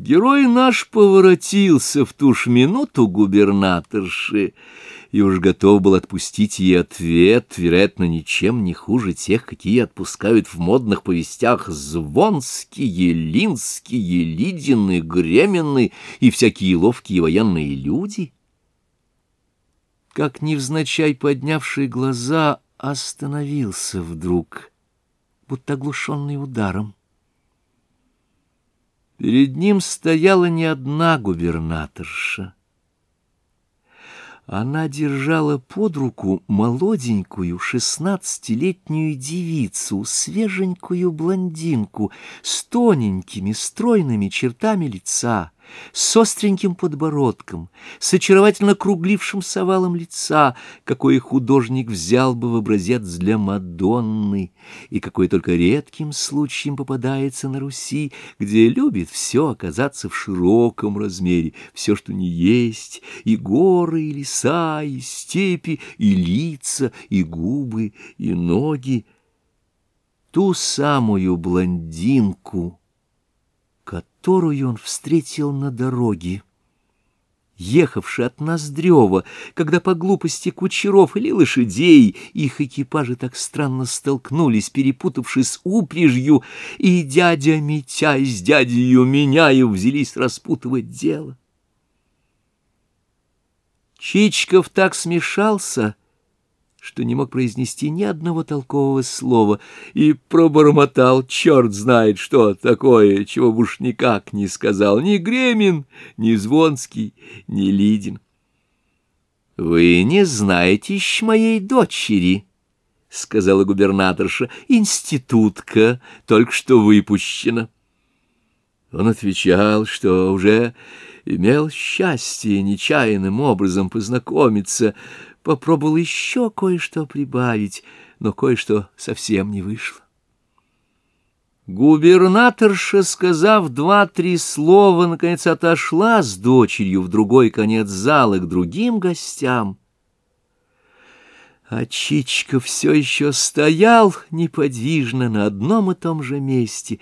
Герой наш поворотился в ту ж минуту губернаторши и уж готов был отпустить ей ответ, вероятно, ничем не хуже тех, какие отпускают в модных повестях Звонские, Линские, Лидины, Гремины и всякие ловкие военные люди. Как невзначай поднявший глаза, остановился вдруг, будто оглушенный ударом. Перед ним стояла не одна губернаторша. Она держала под руку молоденькую шестнадцатилетнюю девицу, свеженькую блондинку с тоненькими стройными чертами лица, с остреньким подбородком, с очаровательно круглившим овалом лица, какой художник взял бы в образец для Мадонны, и какой только редким случаем попадается на Руси, где любит все оказаться в широком размере, все, что не есть, и горы, и леса, и степи, и лица, и губы, и ноги. Ту самую блондинку — которую он встретил на дороге. Ехавший от Ноздрева, когда по глупости кучеров или лошадей их экипажи так странно столкнулись, перепутавшись упряжью, и дядя Митяй с дядей Меняев взялись распутывать дело. Чичков так смешался, что не мог произнести ни одного толкового слова и пробормотал, черт знает что такое, чего уж никак не сказал ни Гремин, ни Звонский, ни Лидин. — Вы не знаете еще моей дочери, — сказала губернаторша, — институтка, только что выпущена. Он отвечал, что уже имел счастье нечаянным образом познакомиться, попробовал еще кое-что прибавить, но кое-что совсем не вышло. Губернаторша, сказав два-три слова, наконец отошла с дочерью в другой конец зала к другим гостям. А Чичка все еще стоял неподвижно на одном и том же месте,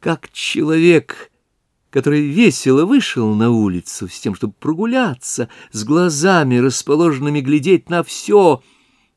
как человек, который весело вышел на улицу с тем, чтобы прогуляться, с глазами, расположенными глядеть на все,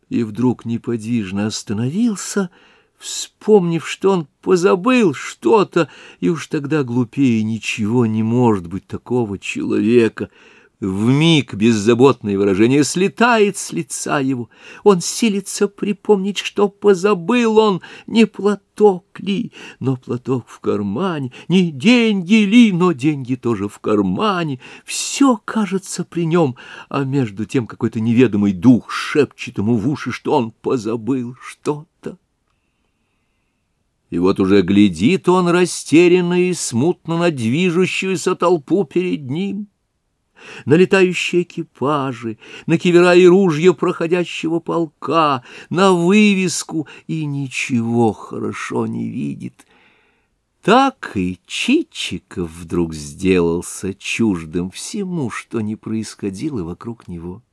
и вдруг неподвижно остановился, вспомнив, что он позабыл что-то, и уж тогда глупее ничего не может быть такого человека — в миг беззаботное выражение слетает с лица его. Он силится припомнить, что позабыл он, не платок ли, но платок в кармане, не деньги ли, но деньги тоже в кармане. Все кажется при нем, а между тем какой-то неведомый дух шепчет ему в уши, что он позабыл что-то. И вот уже глядит он растерянно и смутно на движущуюся толпу перед ним — на летающие экипажи, на кивера и ружья проходящего полка, на вывеску, и ничего хорошо не видит. Так и Чичиков вдруг сделался чуждым всему, что не происходило вокруг него.